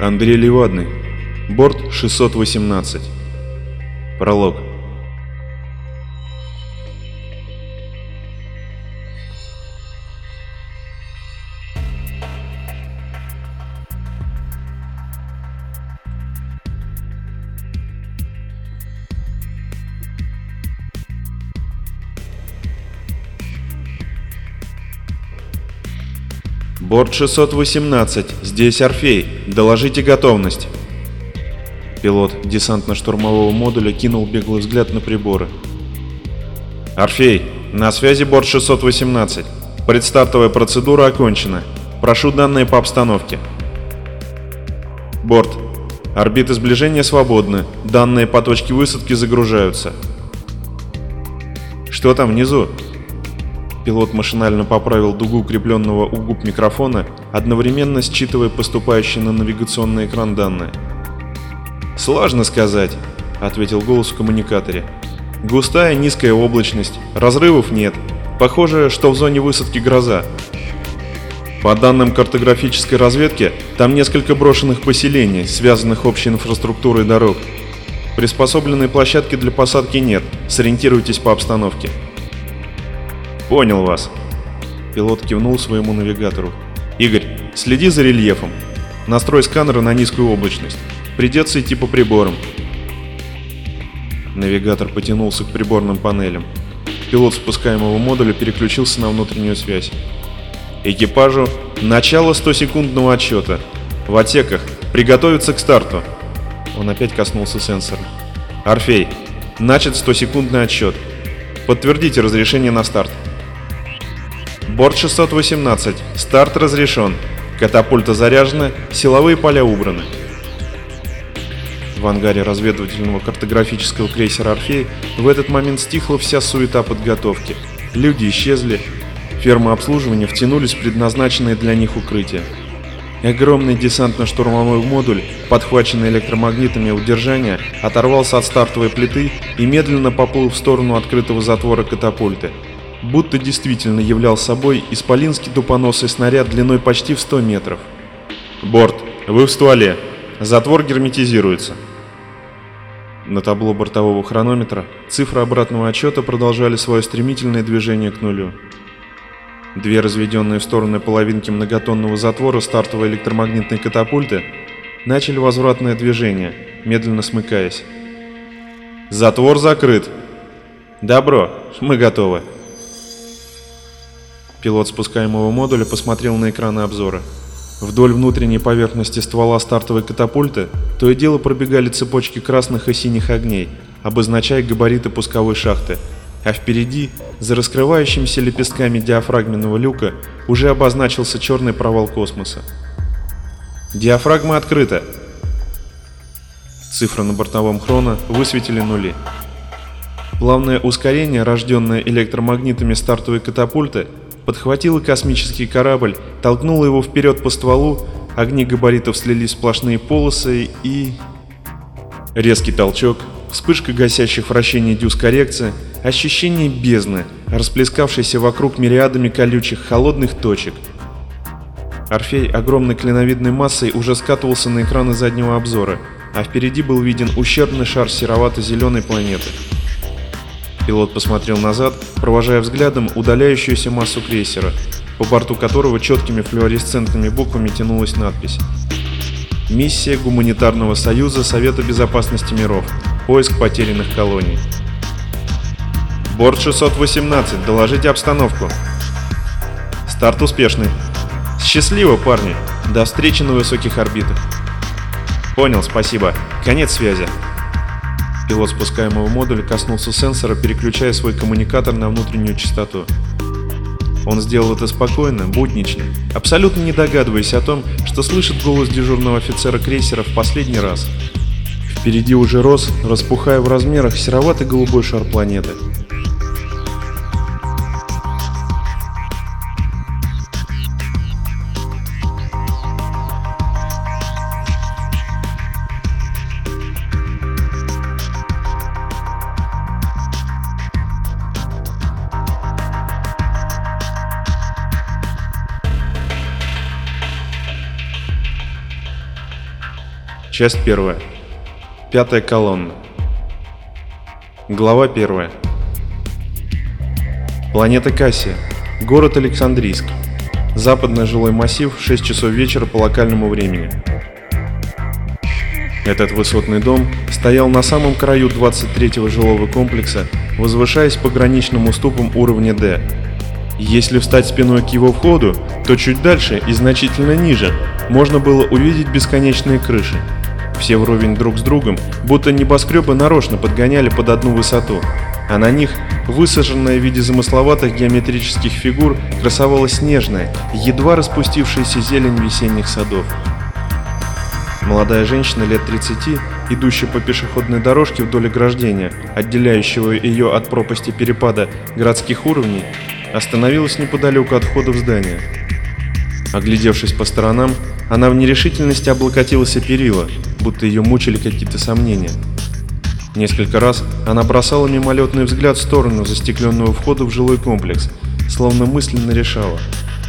Андрей Левадный. Борт 618. Пролог. Борт 618. Здесь Орфей. Доложите готовность. Пилот десантно-штурмового модуля кинул беглый взгляд на приборы. Орфей, на связи борт 618. Предстартовая процедура окончена. Прошу данные по обстановке. Борт. Орбиты сближения свободны. Данные по точке высадки загружаются. Что там внизу? Пилот машинально поправил дугу укрепленного у губ микрофона, одновременно считывая поступающие на навигационный экран данные. «Сложно сказать», — ответил голос в коммуникаторе. «Густая низкая облачность, разрывов нет. Похоже, что в зоне высадки гроза. По данным картографической разведки, там несколько брошенных поселений, связанных общей инфраструктурой дорог. Приспособленной площадки для посадки нет, сориентируйтесь по обстановке». «Понял вас». Пилот кивнул своему навигатору. «Игорь, следи за рельефом. Настрой сканера на низкую облачность. Придется идти по приборам». Навигатор потянулся к приборным панелям. Пилот спускаемого модуля переключился на внутреннюю связь. «Экипажу начало 100-секундного отсчета. В отсеках приготовиться к старту». Он опять коснулся сенсора. «Орфей, начат 100-секундный отсчет. Подтвердите разрешение на старт». Борт 618. Старт разрешен. Катапульта заряжена, силовые поля убраны. В ангаре разведывательного картографического крейсера «Орфей» в этот момент стихла вся суета подготовки. Люди исчезли, фермы обслуживания втянулись в предназначенные для них укрытия. Огромный десантно-штурмовой модуль, подхваченный электромагнитами удержания, оторвался от стартовой плиты и медленно поплыл в сторону открытого затвора катапульты будто действительно являл собой исполинский тупоносый снаряд длиной почти в 100 метров. «Борт, вы в стволе. Затвор герметизируется». На табло бортового хронометра цифры обратного отчета продолжали свое стремительное движение к нулю. Две разведенные в стороны половинки многотонного затвора стартовой электромагнитной катапульты начали возвратное движение, медленно смыкаясь. «Затвор закрыт!» «Добро, мы готовы!» Пилот спускаемого модуля посмотрел на экраны обзора. Вдоль внутренней поверхности ствола стартовой катапульты то и дело пробегали цепочки красных и синих огней, обозначая габариты пусковой шахты, а впереди, за раскрывающимися лепестками диафрагменного люка, уже обозначился черный провал космоса. «Диафрагма открыта!» Цифры на бортовом хрона высветили нули. Плавное ускорение, рожденное электромагнитами стартовой катапульты, подхватила космический корабль, толкнула его вперед по стволу, огни габаритов слились в сплошные полосы и... Резкий толчок, вспышка гасящих вращений дюз коррекция, ощущение бездны, расплескавшейся вокруг мириадами колючих холодных точек. Орфей огромной клиновидной массой уже скатывался на экраны заднего обзора, а впереди был виден ущербный шар серовато-зеленой планеты. Пилот посмотрел назад, провожая взглядом удаляющуюся массу крейсера, по борту которого четкими флуоресцентными буквами тянулась надпись. Миссия Гуманитарного союза Совета безопасности миров. Поиск потерянных колоний. Борт 618, доложите обстановку. Старт успешный. Счастливо, парни. До встречи на высоких орбитах. Понял, спасибо. Конец связи. Пилот спускаемого модуля коснулся сенсора, переключая свой коммуникатор на внутреннюю частоту. Он сделал это спокойно, буднично, абсолютно не догадываясь о том, что слышит голос дежурного офицера крейсера в последний раз. Впереди уже рос, распухая в размерах, сероватый голубой шар планеты. Часть первая. Пятая колонна. Глава первая. Планета Кассия. Город Александрийск. Западный жилой массив, 6 часов вечера по локальному времени. Этот высотный дом стоял на самом краю 23-го жилого комплекса, возвышаясь по граничным уступам уровня D. Если встать спиной к его входу, то чуть дальше и значительно ниже можно было увидеть бесконечные крыши. Все вровень друг с другом, будто небоскребы нарочно подгоняли под одну высоту, а на них, высаженная в виде замысловатых геометрических фигур, красовалась снежная, едва распустившаяся зелень весенних садов. Молодая женщина лет 30, идущая по пешеходной дорожке вдоль ограждения, отделяющего ее от пропасти перепада городских уровней, остановилась неподалеку от входа в здание. Оглядевшись по сторонам, она в нерешительности облокотилась о перила, будто ее мучили какие-то сомнения. Несколько раз она бросала мимолетный взгляд в сторону застекленного входа в жилой комплекс, словно мысленно решала,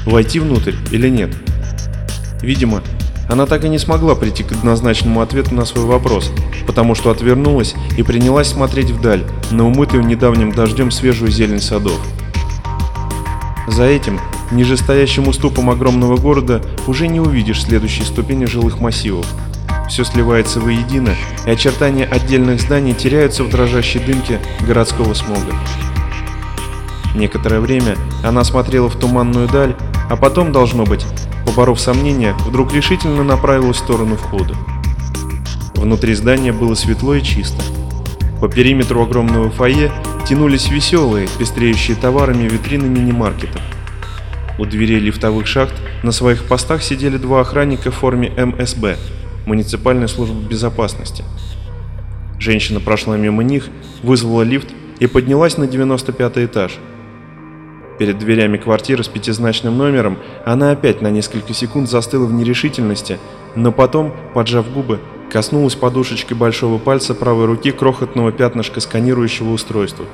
войти внутрь или нет. Видимо, она так и не смогла прийти к однозначному ответу на свой вопрос, потому что отвернулась и принялась смотреть вдаль, на умытую недавним дождем свежую зелень садов. За этим, ниже стоящим уступом огромного города, уже не увидишь следующей ступени жилых массивов. Все сливается воедино, и очертания отдельных зданий теряются в дрожащей дымке городского смога. Некоторое время она смотрела в туманную даль, а потом, должно быть, поборов сомнения, вдруг решительно направилась в сторону входа. Внутри здания было светло и чисто. По периметру огромного фойе тянулись веселые, пестреющие товарами витрины мини-маркетов. У дверей лифтовых шахт на своих постах сидели два охранника в форме МСБ – муниципальная служба безопасности. Женщина прошла мимо них, вызвала лифт и поднялась на 95 этаж. Перед дверями квартиры с пятизначным номером она опять на несколько секунд застыла в нерешительности, но потом, поджав губы, Коснулась подушечкой большого пальца правой руки крохотного пятнышка сканирующего устройства.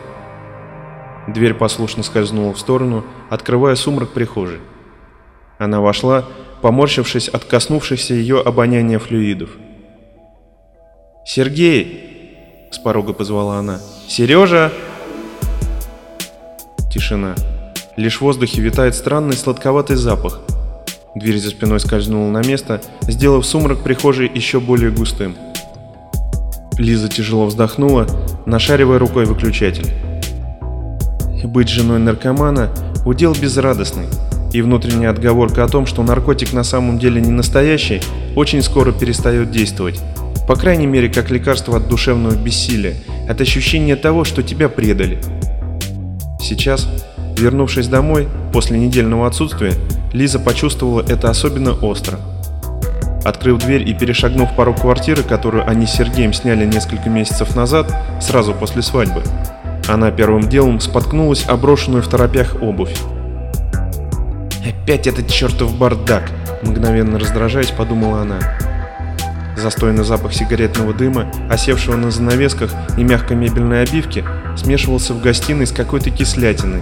Дверь послушно скользнула в сторону, открывая сумрак прихожей. Она вошла, поморщившись от коснувшихся ее обоняния флюидов. «Сергей!» — с порога позвала она. «Сережа!» Тишина. Лишь в воздухе витает странный сладковатый запах — Дверь за спиной скользнула на место, сделав сумрак прихожей еще более густым. Лиза тяжело вздохнула, нашаривая рукой выключатель. Быть женой наркомана – удел безрадостный, и внутренняя отговорка о том, что наркотик на самом деле не настоящий, очень скоро перестает действовать. По крайней мере, как лекарство от душевного бессилия, от ощущения того, что тебя предали. Сейчас, вернувшись домой, после недельного отсутствия, Лиза почувствовала это особенно остро. Открыв дверь и перешагнув порог квартиры, которую они с Сергеем сняли несколько месяцев назад, сразу после свадьбы, она первым делом споткнулась о брошенную в торопях обувь. «Опять этот чертов бардак!» – мгновенно раздражаясь, подумала она. Застойный запах сигаретного дыма, осевшего на занавесках и мягкой мебельной обивки, смешивался в гостиной с какой-то кислятиной.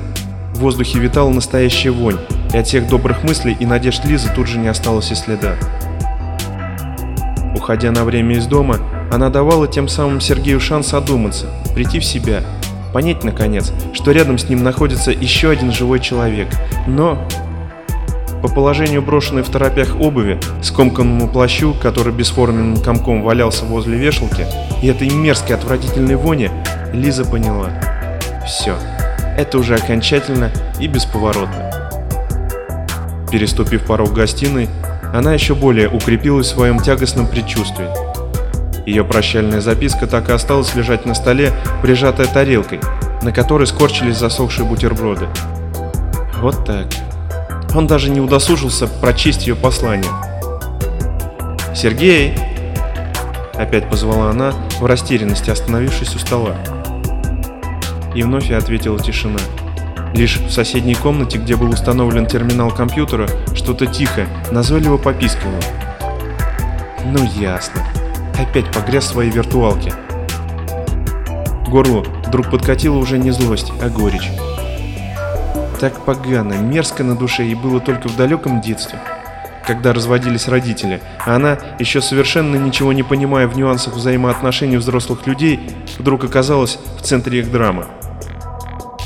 В воздухе витала настоящая вонь, и от всех добрых мыслей и надежд Лизы тут же не осталось и следа. Уходя на время из дома, она давала тем самым Сергею шанс одуматься, прийти в себя, понять, наконец, что рядом с ним находится еще один живой человек. Но по положению брошенной в торопях обуви, скомканному плащу, который бесформенным комком валялся возле вешалки, и этой мерзкой отвратительной вони, Лиза поняла. Все, это уже окончательно и бесповоротно. Переступив порог гостиной, она еще более укрепилась в своем тягостном предчувствии. Ее прощальная записка так и осталась лежать на столе, прижатая тарелкой, на которой скорчились засохшие бутерброды. Вот так. Он даже не удосужился прочесть ее послание. «Сергей!» — опять позвала она, в растерянности остановившись у стола. И вновь я ответила тишина. Лишь в соседней комнате, где был установлен терминал компьютера, что-то тихо, назойливо попискивало. Ну ясно. Опять погряз в своей виртуалке. Горлу вдруг подкатила уже не злость, а горечь. Так погано, мерзко на душе и было только в далеком детстве, когда разводились родители, а она, еще совершенно ничего не понимая в нюансах взаимоотношений взрослых людей, вдруг оказалась в центре их драмы.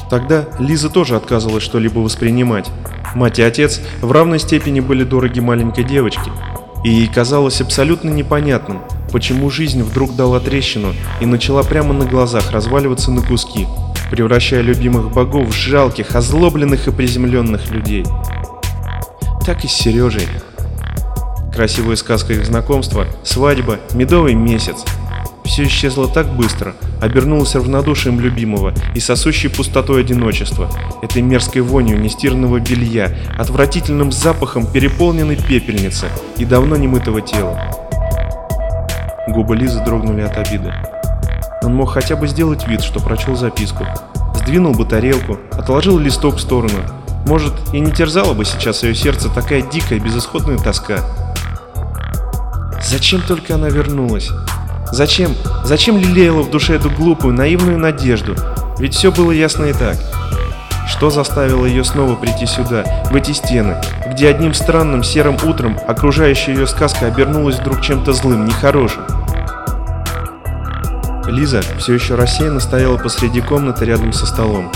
Тогда Лиза тоже отказывалась что-либо воспринимать. Мать и отец в равной степени были дороги маленькой девочке, и ей казалось абсолютно непонятным, почему жизнь вдруг дала трещину и начала прямо на глазах разваливаться на куски, превращая любимых богов в жалких, озлобленных и приземленных людей. Так и с Сережей. Красивая сказка их знакомства, свадьба, медовый месяц – все исчезло так быстро, обернулось равнодушием любимого и сосущей пустотой одиночества, этой мерзкой вонью нестиранного белья, отвратительным запахом переполненной пепельницы и давно немытого тела. Губы Лизы дрогнули от обиды. Он мог хотя бы сделать вид, что прочел записку. Сдвинул бы тарелку, отложил листок в сторону. Может, и не терзала бы сейчас ее сердце такая дикая, безысходная тоска. Зачем только она вернулась? Зачем? Зачем лелеяла в душе эту глупую, наивную надежду? Ведь все было ясно и так. Что заставило ее снова прийти сюда, в эти стены, где одним странным серым утром окружающая ее сказка обернулась вдруг чем-то злым, нехорошим? Лиза все еще рассеянно стояла посреди комнаты рядом со столом.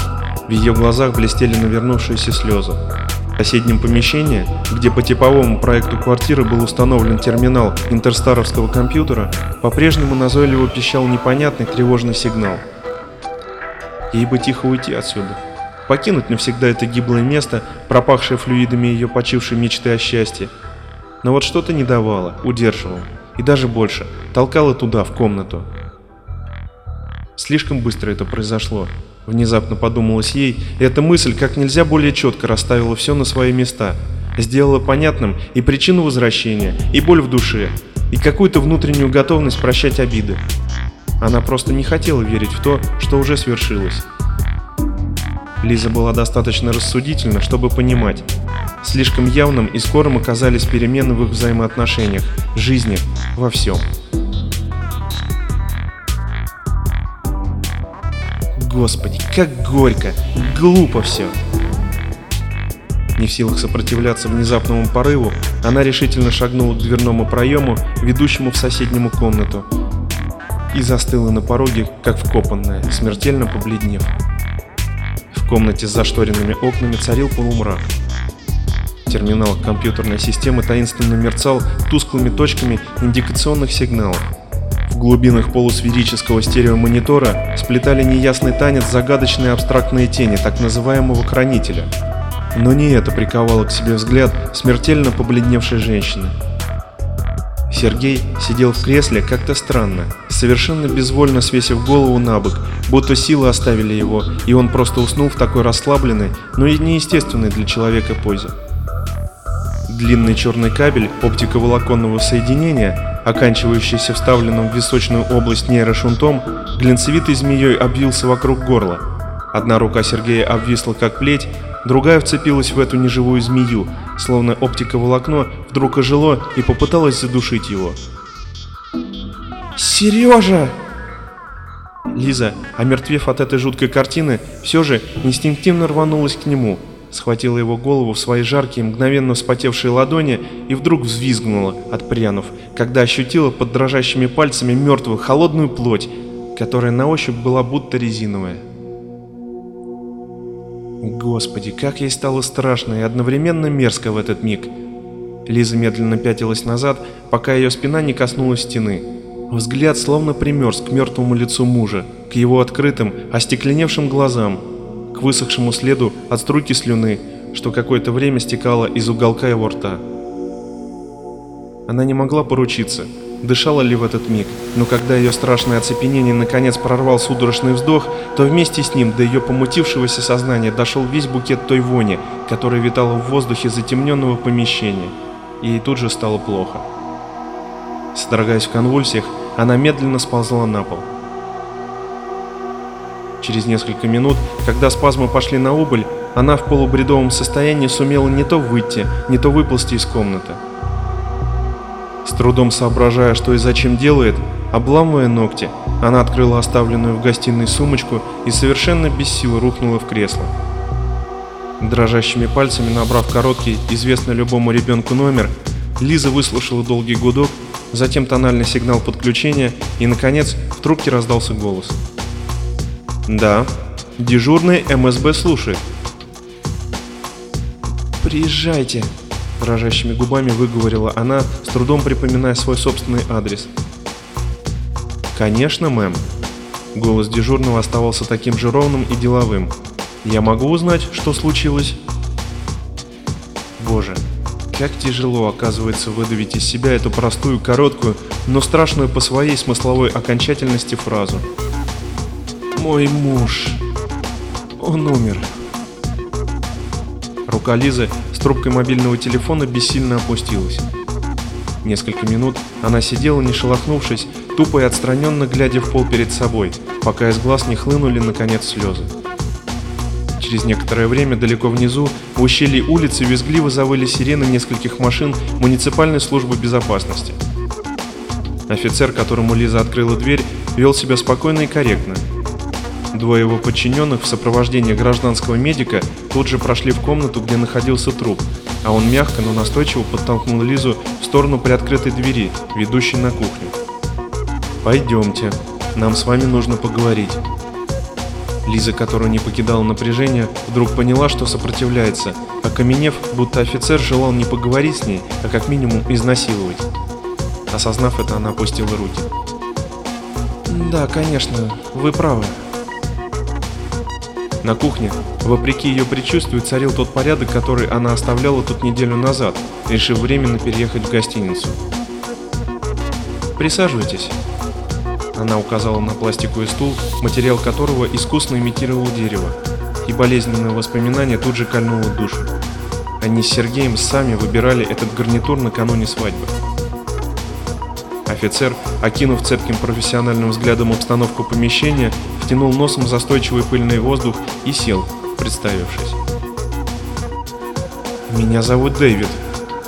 В ее глазах блестели навернувшиеся слезы соседнем помещении, где по типовому проекту квартиры был установлен терминал интерстаровского компьютера, по-прежнему назойливо пищал непонятный тревожный сигнал. Ей бы тихо уйти отсюда. Покинуть навсегда это гиблое место, пропахшее флюидами ее почившей мечты о счастье. Но вот что-то не давало, удерживало. И даже больше, толкало туда, в комнату. Слишком быстро это произошло. Внезапно подумалось ей, и эта мысль как нельзя более четко расставила все на свои места. Сделала понятным и причину возвращения, и боль в душе, и какую-то внутреннюю готовность прощать обиды. Она просто не хотела верить в то, что уже свершилось. Лиза была достаточно рассудительна, чтобы понимать. Слишком явным и скорым оказались перемены в их взаимоотношениях, жизни, во всем. Господи, как горько, глупо все. Не в силах сопротивляться внезапному порыву, она решительно шагнула к дверному проему, ведущему в соседнему комнату, и застыла на пороге, как вкопанная, смертельно побледнев. В комнате с зашторенными окнами царил полумрак. Терминал компьютерной системы таинственно мерцал тусклыми точками индикационных сигналов глубинах полусферического стереомонитора сплетали неясный танец загадочные абстрактные тени так называемого хранителя. Но не это приковало к себе взгляд смертельно побледневшей женщины. Сергей сидел в кресле как-то странно, совершенно безвольно свесив голову на бок, будто силы оставили его, и он просто уснул в такой расслабленной, но и неестественной для человека позе. Длинный черный кабель оптиковолоконного соединения оканчивающийся вставленным в височную область нейрошунтом, глинцевитой змеей обвился вокруг горла. Одна рука Сергея обвисла как плеть, другая вцепилась в эту неживую змею, словно оптиковолокно вдруг ожило и попыталась задушить его. «Сережа!» Лиза, омертвев от этой жуткой картины, все же инстинктивно рванулась к нему – схватила его голову в свои жаркие, мгновенно вспотевшие ладони и вдруг взвизгнула, отпрянув, когда ощутила под дрожащими пальцами мертвую холодную плоть, которая на ощупь была будто резиновая. Господи, как ей стало страшно и одновременно мерзко в этот миг. Лиза медленно пятилась назад, пока ее спина не коснулась стены. Взгляд словно примерз к мертвому лицу мужа, к его открытым, остекленевшим глазам, к высохшему следу от струйки слюны, что какое-то время стекало из уголка его рта. Она не могла поручиться, дышала ли в этот миг, но когда ее страшное оцепенение наконец прорвал судорожный вздох, то вместе с ним до ее помутившегося сознания дошел весь букет той вони, которая витала в воздухе затемненного помещения, и ей тут же стало плохо. Содрогаясь в конвульсиях, она медленно сползла на пол. Через несколько минут, когда спазмы пошли на убыль, она в полубредовом состоянии сумела не то выйти, не то выползти из комнаты. С трудом соображая, что и зачем делает, обламывая ногти, она открыла оставленную в гостиной сумочку и совершенно без сил рухнула в кресло. Дрожащими пальцами набрав короткий, известный любому ребенку номер, Лиза выслушала долгий гудок, затем тональный сигнал подключения и, наконец, в трубке раздался голос. «Да, дежурный МСБ слушает». «Приезжайте», – дрожащими губами выговорила она, с трудом припоминая свой собственный адрес. «Конечно, мэм». Голос дежурного оставался таким же ровным и деловым. «Я могу узнать, что случилось?» Боже, как тяжело оказывается выдавить из себя эту простую, короткую, но страшную по своей смысловой окончательности фразу. «Мой муж. Он умер». Рука Лизы трубкой мобильного телефона бессильно опустилась. Несколько минут она сидела, не шелохнувшись, тупо и отстраненно глядя в пол перед собой, пока из глаз не хлынули наконец слезы. Через некоторое время далеко внизу, в ущелье улицы, визгливо завыли сирены нескольких машин муниципальной службы безопасности. Офицер, которому Лиза открыла дверь, вел себя спокойно и корректно. Двое его подчиненных в сопровождении гражданского медика тут же прошли в комнату, где находился труп, а он мягко, но настойчиво подтолкнул Лизу в сторону приоткрытой двери, ведущей на кухню. «Пойдемте, нам с вами нужно поговорить». Лиза, которую не покидало напряжение, вдруг поняла, что сопротивляется, окаменев, будто офицер желал не поговорить с ней, а как минимум изнасиловать. Осознав это, она опустила руки. «Да, конечно, вы правы». На кухне, вопреки ее предчувствию, царил тот порядок, который она оставляла тут неделю назад, решив временно переехать в гостиницу. «Присаживайтесь». Она указала на пластиковый стул, материал которого искусно имитировал дерево, и болезненное воспоминание тут же кольнуло душу. Они с Сергеем сами выбирали этот гарнитур накануне свадьбы. Офицер, окинув цепким профессиональным взглядом обстановку помещения, втянул носом застойчивый пыльный воздух и сел, представившись. «Меня зовут Дэвид.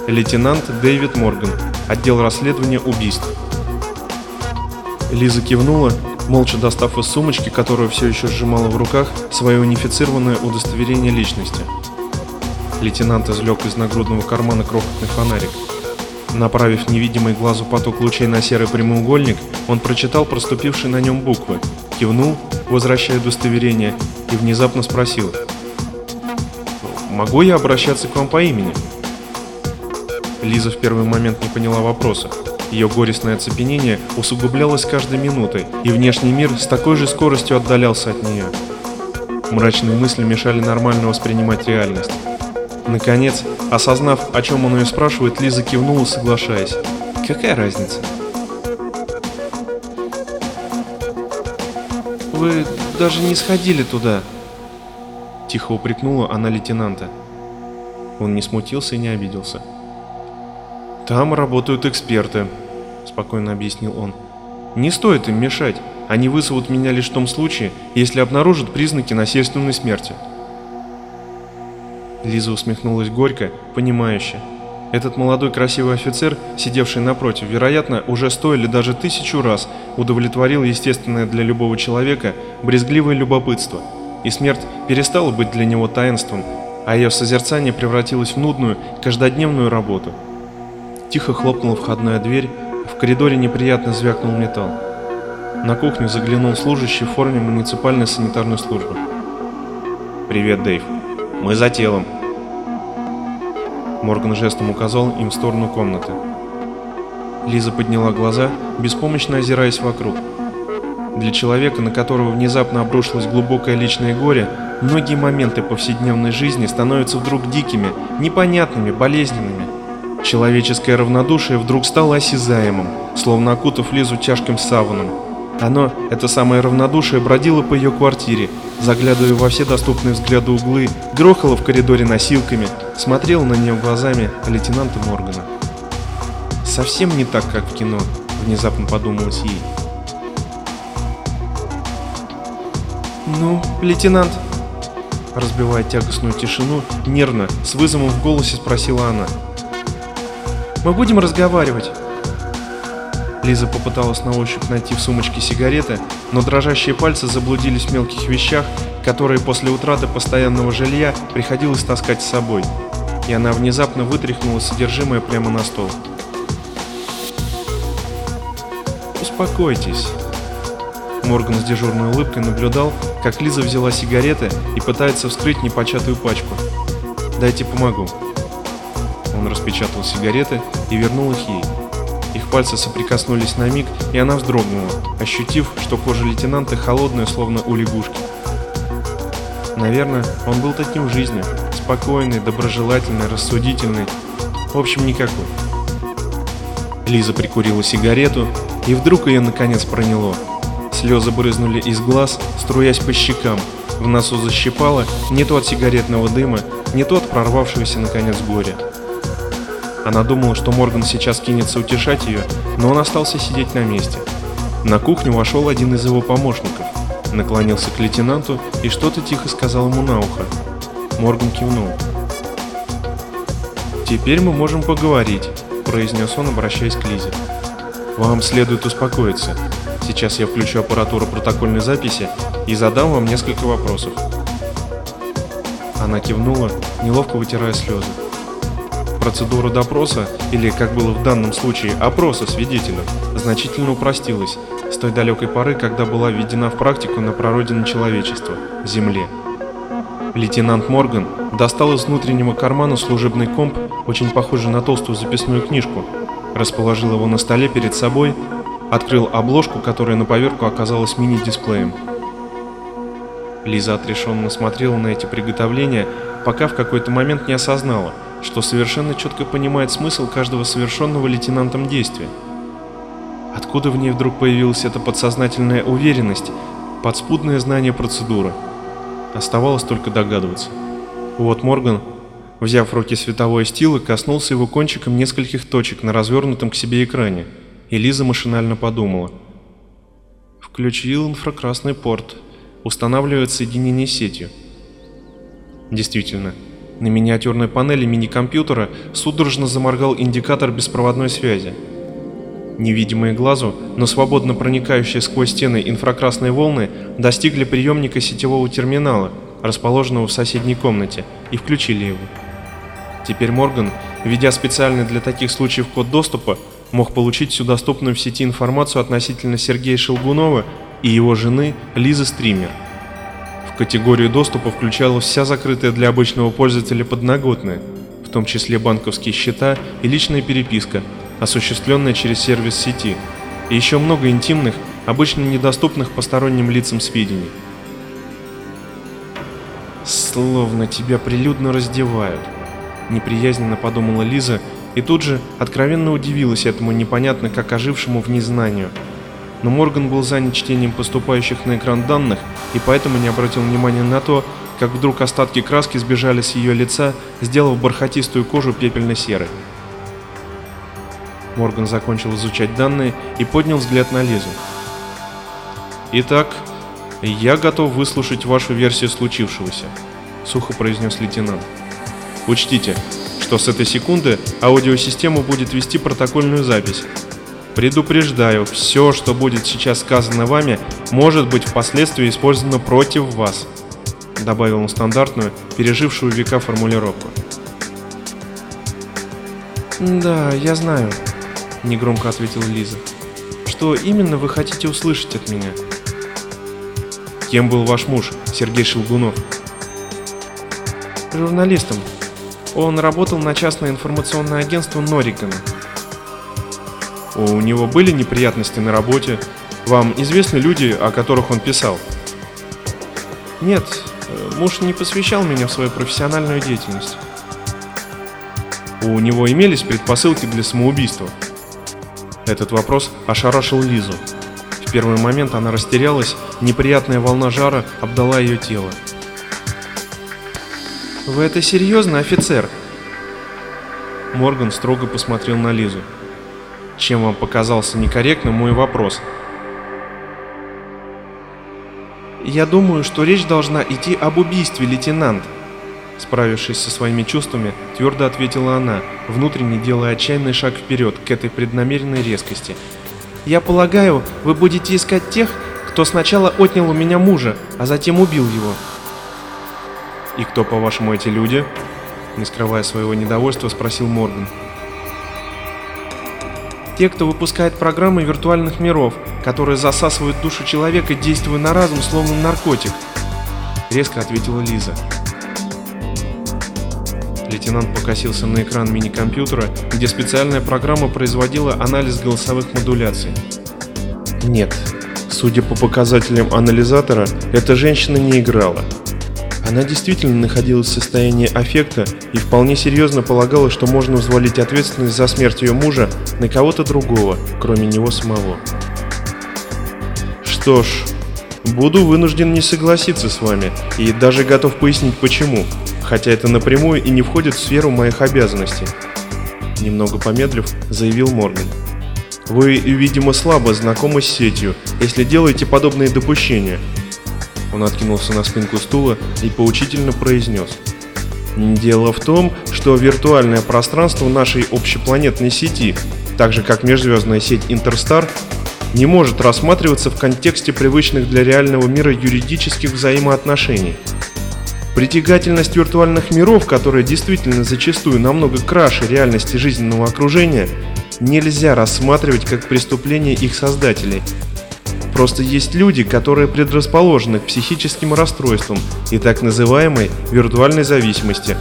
Лейтенант Дэвид Морган. Отдел расследования убийств. Лиза кивнула, молча достав из сумочки, которую все еще сжимала в руках, свое унифицированное удостоверение личности. Лейтенант извлек из нагрудного кармана крохотный фонарик. Направив невидимый глазу поток лучей на серый прямоугольник, он прочитал проступившие на нем буквы, кивнул, возвращая удостоверение, и внезапно спросил. «Могу я обращаться к вам по имени?» Лиза в первый момент не поняла вопроса. Ее горестное оцепенение усугублялось каждой минутой, и внешний мир с такой же скоростью отдалялся от нее. Мрачные мысли мешали нормально воспринимать реальность. Наконец, осознав, о чем он ее спрашивает, Лиза кивнула, соглашаясь. Какая разница? «Вы даже не сходили туда!» Тихо упрекнула она лейтенанта. Он не смутился и не обиделся. «Там работают эксперты», — спокойно объяснил он. «Не стоит им мешать. Они вызовут меня лишь в том случае, если обнаружат признаки насильственной смерти». Лиза усмехнулась горько, понимающе. Этот молодой красивый офицер, сидевший напротив, вероятно, уже сто или даже тысячу раз удовлетворил естественное для любого человека брезгливое любопытство, и смерть перестала быть для него таинством, а ее созерцание превратилось в нудную, каждодневную работу. Тихо хлопнула входная дверь, в коридоре неприятно звякнул металл. На кухню заглянул служащий в форме муниципальной санитарной службы. «Привет, Дэйв. Мы за телом». Морган жестом указал им в сторону комнаты. Лиза подняла глаза, беспомощно озираясь вокруг. Для человека, на которого внезапно обрушилось глубокое личное горе, многие моменты повседневной жизни становятся вдруг дикими, непонятными, болезненными. Человеческое равнодушие вдруг стало осязаемым, словно окутав Лизу тяжким саваном. Оно, это самое равнодушие, бродило по ее квартире, заглядывая во все доступные взгляды углы, грохало в коридоре носилками, смотрело на нее глазами лейтенанта Моргана. Совсем не так, как в кино. Внезапно подумалось ей. «Ну, лейтенант?» Разбивая тягостную тишину, нервно, с вызовом в голосе спросила она. «Мы будем разговаривать?» Лиза попыталась на ощупь найти в сумочке сигареты, но дрожащие пальцы заблудились в мелких вещах, которые после утраты постоянного жилья приходилось таскать с собой, и она внезапно вытряхнула содержимое прямо на стол. «Успокойтесь». Морган с дежурной улыбкой наблюдал, как Лиза взяла сигареты и пытается вскрыть непочатую пачку. «Дайте помогу». Он распечатал сигареты и вернул их ей. Их пальцы соприкоснулись на миг, и она вздрогнула, ощутив, что кожа лейтенанта холодная, словно у лягушки. Наверное, он был таким в жизни. Спокойный, доброжелательный, рассудительный. В общем, никакой. Лиза прикурила сигарету, и вдруг ее наконец проняло. Слезы брызнули из глаз, струясь по щекам. В носу защипало не то от сигаретного дыма, не то от прорвавшегося наконец горя. Она думала, что Морган сейчас кинется утешать ее, но он остался сидеть на месте. На кухню вошел один из его помощников, наклонился к лейтенанту и что-то тихо сказал ему на ухо. Морган кивнул. «Теперь мы можем поговорить», – произнес он, обращаясь к Лизе. «Вам следует успокоиться. Сейчас я включу аппаратуру протокольной записи и задам вам несколько вопросов». Она кивнула, неловко вытирая слезы. Процедура допроса, или, как было в данном случае, опроса свидетеля, значительно упростилась с той далекой поры, когда была введена в практику на прародине человечества – Земле. Лейтенант Морган достал из внутреннего кармана служебный комп, очень похожий на толстую записную книжку, расположил его на столе перед собой, открыл обложку, которая на поверку оказалась мини-дисплеем. Лиза отрешенно смотрела на эти приготовления, пока в какой-то момент не осознала – что совершенно четко понимает смысл каждого совершенного лейтенантом действия. Откуда в ней вдруг появилась эта подсознательная уверенность, подспудное знание процедуры? Оставалось только догадываться. Вот Морган, взяв в руки световое стило, коснулся его кончиком нескольких точек на развернутом к себе экране, и Лиза машинально подумала. Включил инфракрасный порт, устанавливает соединение с сетью. Действительно, на миниатюрной панели мини-компьютера судорожно заморгал индикатор беспроводной связи. Невидимые глазу, но свободно проникающие сквозь стены инфракрасные волны достигли приемника сетевого терминала, расположенного в соседней комнате, и включили его. Теперь Морган, введя специальный для таких случаев код доступа, мог получить всю доступную в сети информацию относительно Сергея Шелгунова и его жены Лизы Стример. В категорию доступа включалась вся закрытая для обычного пользователя подноготная, в том числе банковские счета и личная переписка, осуществленная через сервис сети, и еще много интимных, обычно недоступных посторонним лицам сведений. «Словно тебя прилюдно раздевают», — неприязненно подумала Лиза, и тут же откровенно удивилась этому непонятно как ожившему в незнанию — но Морган был занят чтением поступающих на экран данных и поэтому не обратил внимания на то, как вдруг остатки краски сбежали с ее лица, сделав бархатистую кожу пепельно-серой. Морган закончил изучать данные и поднял взгляд на Лизу. «Итак, я готов выслушать вашу версию случившегося», — сухо произнес лейтенант. «Учтите, что с этой секунды аудиосистема будет вести протокольную запись, Предупреждаю, все, что будет сейчас сказано вами, может быть впоследствии использовано против вас», добавил он стандартную, пережившую века формулировку. «Да, я знаю», — негромко ответила Лиза. «Что именно вы хотите услышать от меня?» «Кем был ваш муж, Сергей Шелгунов?» «Журналистом. Он работал на частное информационное агентство Норригана», у него были неприятности на работе? Вам известны люди, о которых он писал? Нет, э, муж не посвящал меня в свою профессиональную деятельность. У него имелись предпосылки для самоубийства? Этот вопрос ошарашил Лизу. В первый момент она растерялась, неприятная волна жара обдала ее тело. «Вы это серьезно, офицер?» Морган строго посмотрел на Лизу. Чем вам показался некорректным мой вопрос. Я думаю, что речь должна идти об убийстве, лейтенант. Справившись со своими чувствами, твердо ответила она, внутренне делая отчаянный шаг вперед к этой преднамеренной резкости. «Я полагаю, вы будете искать тех, кто сначала отнял у меня мужа, а затем убил его». «И кто, по-вашему, эти люди?» Не скрывая своего недовольства, спросил Морган. Те, кто выпускает программы виртуальных миров, которые засасывают душу человека, действуя на разум, словно наркотик. Резко ответила Лиза. Лейтенант покосился на экран мини-компьютера, где специальная программа производила анализ голосовых модуляций. Нет, судя по показателям анализатора, эта женщина не играла. Она действительно находилась в состоянии аффекта и вполне серьезно полагала, что можно взвалить ответственность за смерть ее мужа на кого-то другого, кроме него самого. Что ж, буду вынужден не согласиться с вами и даже готов пояснить почему хотя это напрямую и не входит в сферу моих обязанностей. Немного помедлив, заявил Морган. Вы, видимо, слабо знакомы с сетью, если делаете подобные допущения. Он откинулся на спинку стула и поучительно произнес. Дело в том, что виртуальное пространство нашей общепланетной сети, так же как межзвездная сеть Интерстар, не может рассматриваться в контексте привычных для реального мира юридических взаимоотношений – Притягательность виртуальных миров, которая действительно зачастую намного краше реальности жизненного окружения, нельзя рассматривать как преступление их создателей. Просто есть люди, которые предрасположены к психическим расстройствам и так называемой виртуальной зависимости.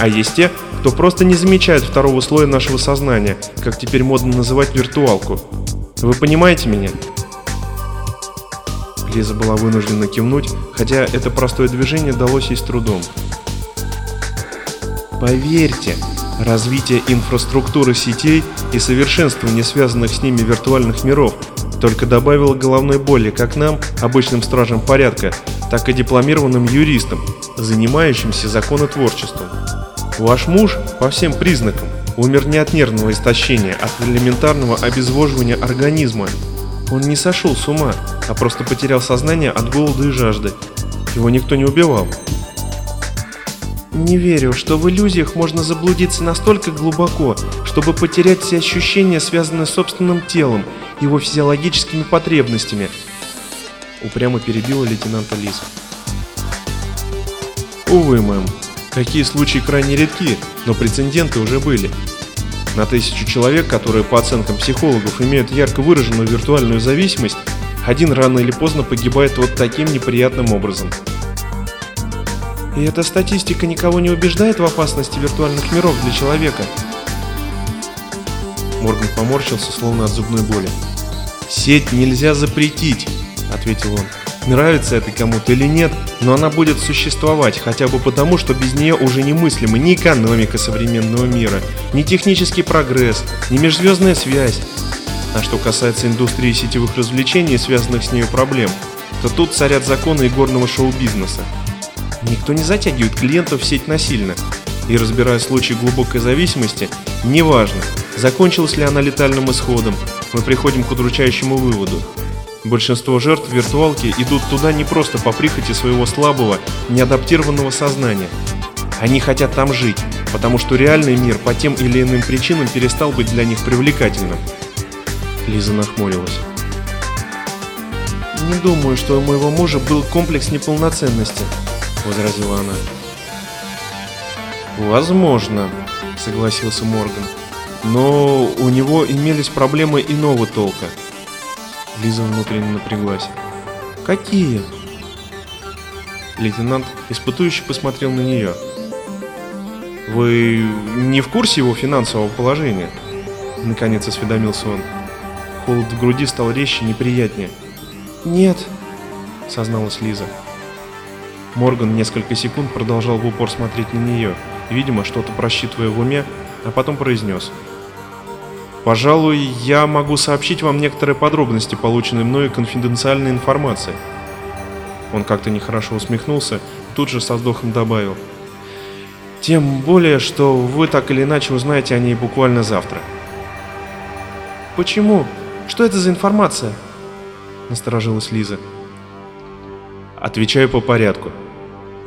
А есть те, кто просто не замечает второго слоя нашего сознания, как теперь модно называть виртуалку. Вы понимаете меня? Лиза была вынуждена кивнуть, хотя это простое движение далось ей с трудом. Поверьте, развитие инфраструктуры сетей и совершенствование связанных с ними виртуальных миров только добавило головной боли как нам, обычным стражам порядка, так и дипломированным юристам, занимающимся законотворчеством. Ваш муж, по всем признакам, умер не от нервного истощения, а от элементарного обезвоживания организма. Он не сошел с ума, а просто потерял сознание от голода и жажды. Его никто не убивал. Не верю, что в иллюзиях можно заблудиться настолько глубоко, чтобы потерять все ощущения, связанные с собственным телом, его физиологическими потребностями. Упрямо перебила лейтенанта Лиза. Увы, мэм, такие случаи крайне редки, но прецеденты уже были. На тысячу человек, которые по оценкам психологов имеют ярко выраженную виртуальную зависимость, один рано или поздно погибает вот таким неприятным образом. И эта статистика никого не убеждает в опасности виртуальных миров для человека. Морган поморщился, словно от зубной боли. «Сеть нельзя запретить», — ответил он. Нравится это кому-то или нет, но она будет существовать хотя бы потому, что без нее уже немыслима ни экономика современного мира, ни технический прогресс, ни межзвездная связь, а что касается индустрии сетевых развлечений и связанных с нею проблем, то тут царят законы игорного шоу-бизнеса. Никто не затягивает клиентов в сеть насильно. И разбирая случаи глубокой зависимости, неважно, закончилась ли она летальным исходом, мы приходим к удручающему выводу. Большинство жертв виртуалки идут туда не просто по прихоти своего слабого, неадаптированного сознания. Они хотят там жить, потому что реальный мир по тем или иным причинам перестал быть для них привлекательным. Лиза нахмурилась. «Не думаю, что у моего мужа был комплекс неполноценности», — возразила она. «Возможно», — согласился Морган. «Но у него имелись проблемы иного толка». Лиза внутренне напряглась. «Какие?» Лейтенант испытующе посмотрел на нее. «Вы не в курсе его финансового положения?» Наконец осведомился он. Холод в груди стал резче, неприятнее. «Нет», — созналась Лиза. Морган несколько секунд продолжал в упор смотреть на нее, видимо, что-то просчитывая в уме, а потом произнес. «Пожалуй, я могу сообщить вам некоторые подробности полученной мною конфиденциальной информации». Он как-то нехорошо усмехнулся, тут же со вздохом добавил. «Тем более, что вы так или иначе узнаете о ней буквально завтра». Почему? Что это за информация?» Насторожилась Лиза. Отвечаю по порядку.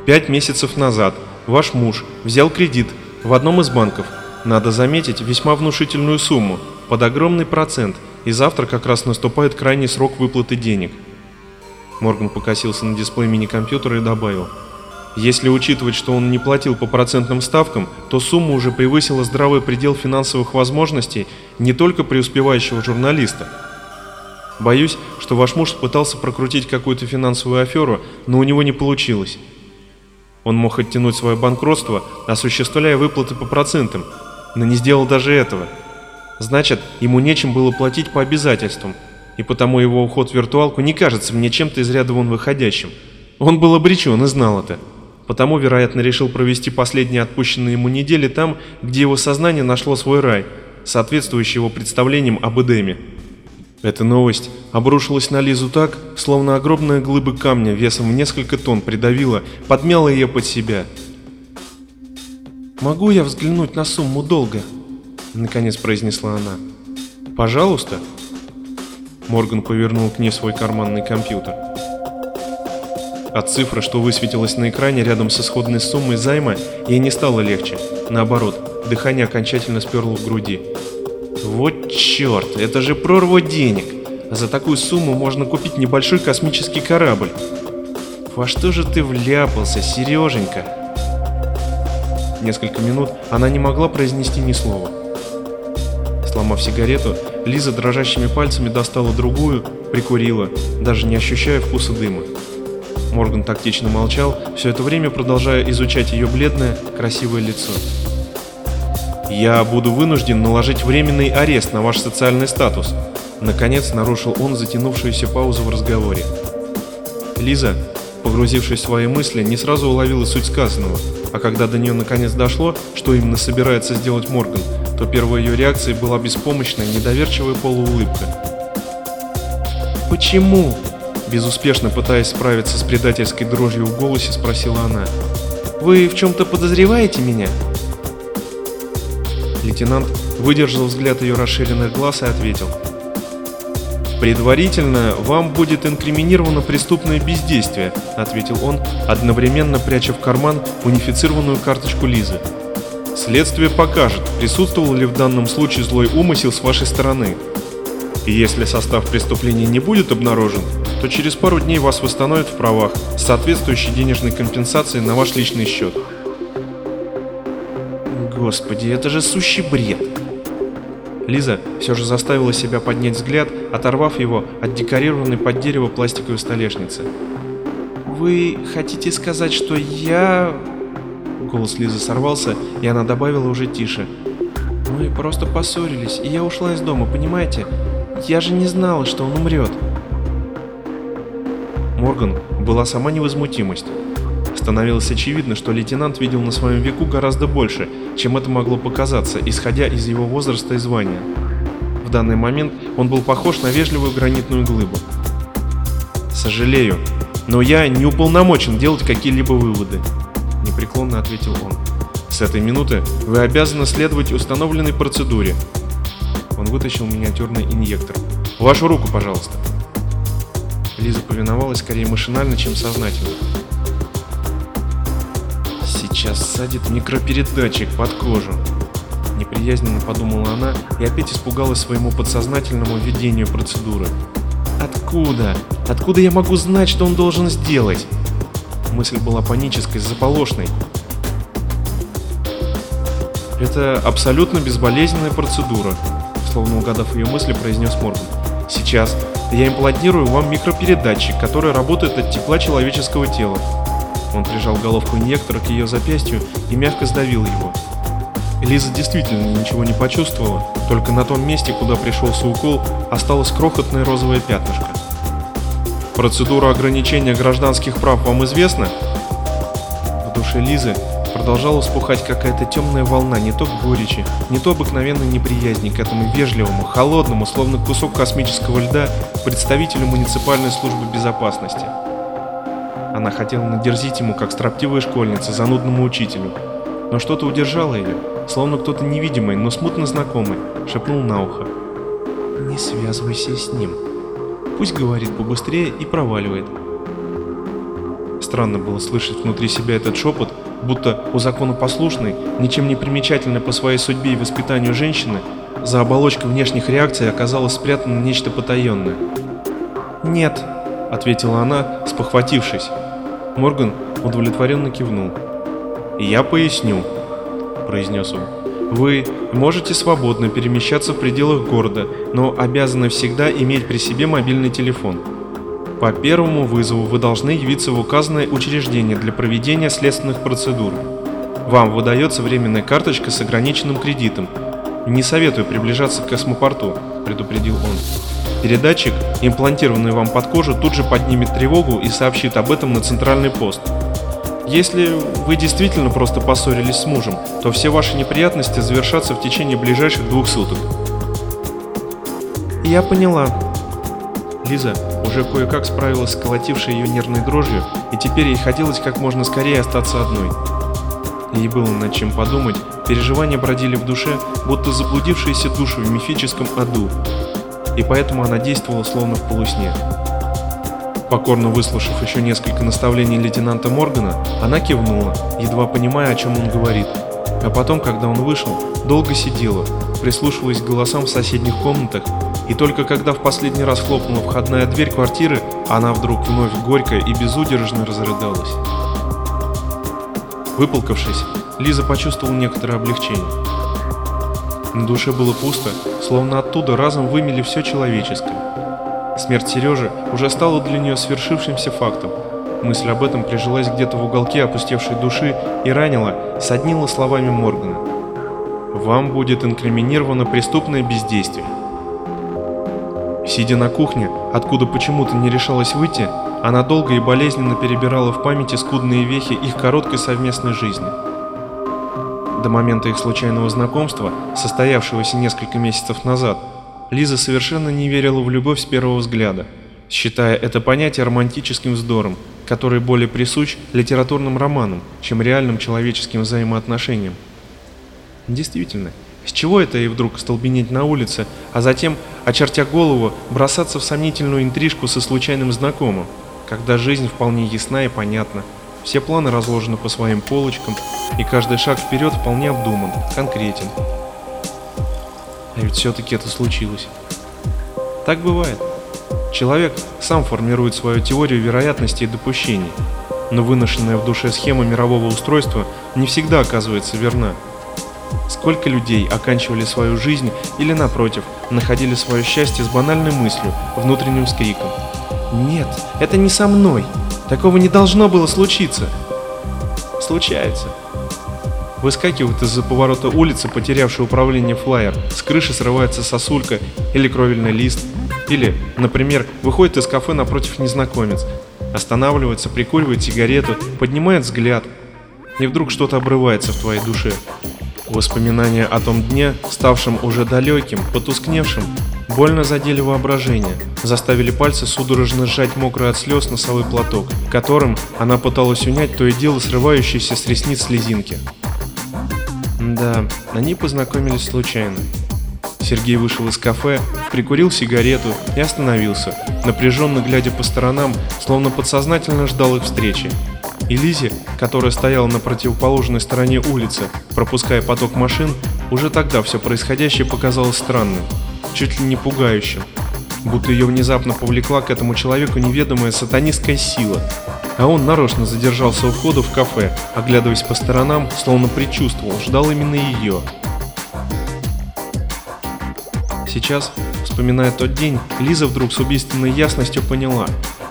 Пять месяцев назад ваш муж взял кредит в одном из банков. Надо заметить, весьма внушительную сумму, под огромный процент, и завтра как раз наступает крайний срок выплаты денег. Морган покосился на дисплей мини-компьютера и добавил. Если учитывать, что он не платил по процентным ставкам, то сумма уже превысила здравый предел финансовых возможностей не только преуспевающего журналиста. Боюсь, что ваш муж пытался прокрутить какую-то финансовую аферу, но у него не получилось. Он мог оттянуть свое банкротство, осуществляя выплаты по процентам, но не сделал даже этого. Значит, ему нечем было платить по обязательствам, и потому его уход в виртуалку не кажется мне чем-то из ряда вон выходящим. Он был обречен и знал это. Потому, вероятно, решил провести последние отпущенные ему недели там, где его сознание нашло свой рай, соответствующий его представлениям об Эдеме. Эта новость обрушилась на Лизу так, словно огромная глыба камня весом в несколько тонн придавила, подмяла ее под себя. «Могу я взглянуть на сумму долга?» — наконец произнесла она. «Пожалуйста». Морган повернул к ней свой карманный компьютер. От цифры, что высветилась на экране рядом с исходной суммой займа, ей не стало легче. Наоборот, дыхание окончательно сперло в груди. Вот черт, это же прорва денег. За такую сумму можно купить небольшой космический корабль. Во что же ты вляпался, Сереженька? Несколько минут она не могла произнести ни слова. Сломав сигарету, Лиза дрожащими пальцами достала другую, прикурила, даже не ощущая вкуса дыма. Морган тактично молчал, все это время продолжая изучать ее бледное, красивое лицо. «Я буду вынужден наложить временный арест на ваш социальный статус», наконец нарушил он затянувшуюся паузу в разговоре. Лиза, погрузившись в свои мысли, не сразу уловила суть сказанного, а когда до нее наконец дошло, что именно собирается сделать Морган, то первой ее реакцией была беспомощная, недоверчивая полуулыбка. «Почему?» Безуспешно пытаясь справиться с предательской дрожью в голосе, спросила она. «Вы в чем-то подозреваете меня?» Лейтенант выдержал взгляд ее расширенных глаз и ответил. «Предварительно вам будет инкриминировано преступное бездействие», — ответил он, одновременно пряча в карман унифицированную карточку Лизы. «Следствие покажет, присутствовал ли в данном случае злой умысел с вашей стороны. И если состав преступления не будет обнаружен, то через пару дней вас восстановят в правах с соответствующей денежной компенсацией на ваш личный счет. Господи, это же сущий бред. Лиза все же заставила себя поднять взгляд, оторвав его от декорированной под дерево пластиковой столешницы. «Вы хотите сказать, что я...» Голос Лизы сорвался, и она добавила уже тише. «Мы просто поссорились, и я ушла из дома, понимаете? Я же не знала, что он умрет». Морган была сама невозмутимость. Становилось очевидно, что лейтенант видел на своем веку гораздо больше, чем это могло показаться, исходя из его возраста и звания. В данный момент он был похож на вежливую гранитную глыбу. «Сожалею, но я не уполномочен делать какие-либо выводы», — непреклонно ответил он. «С этой минуты вы обязаны следовать установленной процедуре». Он вытащил миниатюрный инъектор. «Вашу руку, пожалуйста». Лиза повиновалась скорее машинально, чем сознательно. Сейчас садит микропередатчик под кожу. Неприязненно подумала она и опять испугалась своему подсознательному ведению процедуры. Откуда? Откуда я могу знать, что он должен сделать? Мысль была панической, заполошной. Это абсолютно безболезненная процедура, словно угадав ее мысли, произнес Морган. Сейчас я имплантирую вам микропередатчик, который работает от тепла человеческого тела. Он прижал головку инъектора к ее запястью и мягко сдавил его. Лиза действительно ничего не почувствовала, только на том месте, куда пришелся укол, осталось крохотное розовое пятнышко. Процедура ограничения гражданских прав вам известна? В душе Лизы продолжала вспухать какая-то темная волна не то горечи, не то обыкновенной неприязни к этому вежливому, холодному, словно кусок космического льда, представителю муниципальной службы безопасности. Она хотела надерзить ему, как строптивая школьница, занудному учителю. Но что-то удержало ее, словно кто-то невидимый, но смутно знакомый, шепнул на ухо. Не связывайся с ним. Пусть говорит побыстрее и проваливает. Странно было слышать внутри себя этот шепот, будто у законопослушной, ничем не примечательной по своей судьбе и воспитанию женщины, за оболочкой внешних реакций оказалось спрятано нечто потаенное. «Нет», — ответила она, спохватившись. Морган удовлетворенно кивнул. «Я поясню», — произнес он. «Вы можете свободно перемещаться в пределах города, но обязаны всегда иметь при себе мобильный телефон. По первому вызову вы должны явиться в указанное учреждение для проведения следственных процедур. Вам выдается временная карточка с ограниченным кредитом. Не советую приближаться к космопорту, предупредил он. Передатчик, имплантированный вам под кожу, тут же поднимет тревогу и сообщит об этом на центральный пост. Если вы действительно просто поссорились с мужем, то все ваши неприятности завершатся в течение ближайших двух суток. Я поняла. Лиза уже кое-как справилась с колотившей ее нервной дрожью, и теперь ей хотелось как можно скорее остаться одной. Ей было над чем подумать, переживания бродили в душе, будто заблудившиеся души в мифическом аду, и поэтому она действовала словно в полусне. Покорно выслушав еще несколько наставлений лейтенанта Моргана, она кивнула, едва понимая, о чем он говорит. А потом, когда он вышел, долго сидела, прислушиваясь к голосам в соседних комнатах и только когда в последний раз хлопнула входная дверь квартиры, она вдруг вновь горько и безудержно разрыдалась. Выполкавшись, Лиза почувствовала некоторое облегчение. На душе было пусто, словно оттуда разом вымели все человеческое. Смерть Сережи уже стала для нее свершившимся фактом. Мысль об этом прижилась где-то в уголке опустевшей души и ранила, соднила словами Моргана. «Вам будет инкриминировано преступное бездействие. Сидя на кухне, откуда почему-то не решалась выйти, она долго и болезненно перебирала в памяти скудные вехи их короткой совместной жизни. До момента их случайного знакомства, состоявшегося несколько месяцев назад, Лиза совершенно не верила в любовь с первого взгляда, считая это понятие романтическим вздором, который более присущ литературным романам, чем реальным человеческим взаимоотношениям. Действительно, с чего это ей вдруг столбенеть на улице, а затем, очертя голову, бросаться в сомнительную интрижку со случайным знакомым, когда жизнь вполне ясна и понятна, все планы разложены по своим полочкам, и каждый шаг вперед вполне обдуман, конкретен. А ведь все-таки это случилось. Так бывает. Человек сам формирует свою теорию вероятности и допущений, но выношенная в душе схема мирового устройства не всегда оказывается верна. Сколько людей оканчивали свою жизнь или, напротив, находили свое счастье с банальной мыслью, внутренним скриком. «Нет, это не со мной! Такого не должно было случиться!» Случается. Выскакивает из-за поворота улицы, потерявший управление флайер, с крыши срывается сосулька или кровельный лист, или, например, выходит из кафе напротив незнакомец, останавливается, прикуривает сигарету, поднимает взгляд, и вдруг что-то обрывается в твоей душе. Воспоминания о том дне, ставшем уже далеким, потускневшим, больно задели воображение, заставили пальцы судорожно сжать мокрый от слез носовой платок, которым она пыталась унять то и дело срывающиеся с ресниц слезинки. Да, они познакомились случайно. Сергей вышел из кафе, прикурил сигарету и остановился, напряженно глядя по сторонам, словно подсознательно ждал их встречи. И Лизе, которая стояла на противоположной стороне улицы, пропуская поток машин, уже тогда все происходящее показалось странным, чуть ли не пугающим, будто ее внезапно повлекла к этому человеку неведомая сатанистская сила, а он нарочно задержался у входа в кафе, оглядываясь по сторонам, словно предчувствовал, ждал именно ее. Сейчас, вспоминая тот день, Лиза вдруг с убийственной ясностью поняла,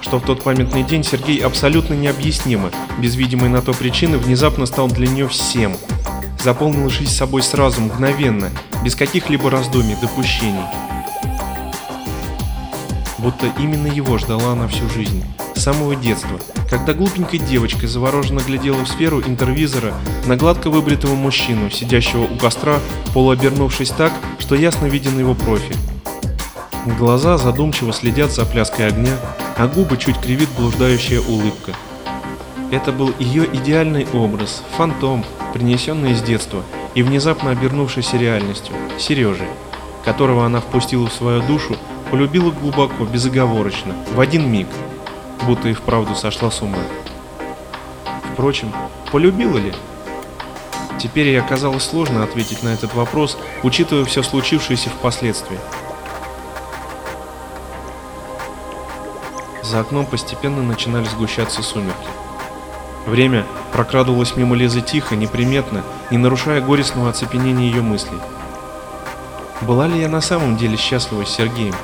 что в тот памятный день Сергей абсолютно необъяснимо, без видимой на то причины, внезапно стал для нее всем. Заполнил жизнь собой сразу, мгновенно, без каких-либо раздумий, допущений. Будто именно его ждала она всю жизнь, с самого детства, когда глупенькой девочкой завороженно глядела в сферу интервизора на гладко выбритого мужчину, сидящего у костра, полуобернувшись так, что ясно виден его профиль. Глаза задумчиво следят за пляской огня, а губы чуть кривит блуждающая улыбка. Это был ее идеальный образ, фантом, принесенный из детства и внезапно обернувшийся реальностью, Сережей, которого она впустила в свою душу, полюбила глубоко, безоговорочно, в один миг, будто и вправду сошла с ума. Впрочем, полюбила ли? Теперь ей оказалось сложно ответить на этот вопрос, учитывая все случившееся впоследствии. За окном постепенно начинали сгущаться сумерки. Время прокрадывалось мимо Лизы тихо, неприметно, не нарушая горестного оцепенения ее мыслей. Была ли я на самом деле счастлива с Сергеем?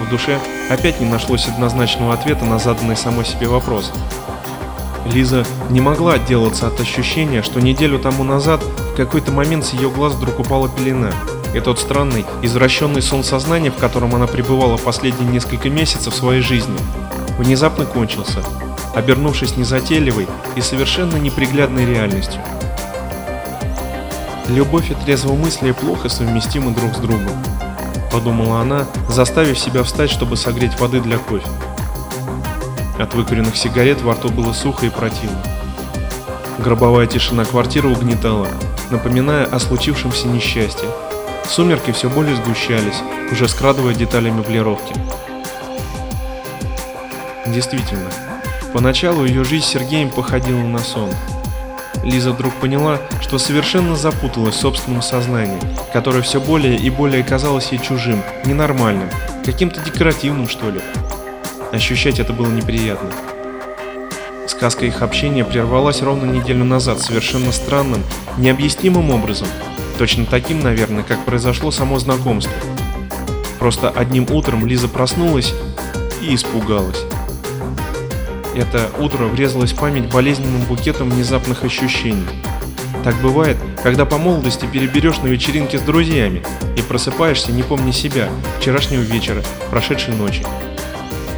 В душе опять не нашлось однозначного ответа на заданный самой себе вопрос. Лиза не могла отделаться от ощущения, что неделю тому назад в какой-то момент с ее глаз вдруг упала пелена, и тот странный, извращенный сон сознания, в котором она пребывала последние несколько месяцев своей жизни, внезапно кончился, обернувшись незатейливой и совершенно неприглядной реальностью. Любовь и трезвомыслие плохо совместимы друг с другом, подумала она, заставив себя встать, чтобы согреть воды для кофе. От выкуренных сигарет во рту было сухо и противно. Гробовая тишина квартиры угнетала, напоминая о случившемся несчастье. Сумерки все более сгущались, уже скрадывая детали меблировки. Действительно, Поначалу ее жизнь с Сергеем походила на сон. Лиза вдруг поняла, что совершенно запуталась в собственном сознании, которое все более и более казалось ей чужим, ненормальным, каким-то декоративным, что ли. Ощущать это было неприятно. Сказка их общения прервалась ровно неделю назад совершенно странным, необъяснимым образом, точно таким, наверное, как произошло само знакомство. Просто одним утром Лиза проснулась и испугалась. Это утро врезалось в память болезненным букетом внезапных ощущений. Так бывает, когда по молодости переберешь на вечеринке с друзьями и просыпаешься, не помня себя, вчерашнего вечера, прошедшей ночи.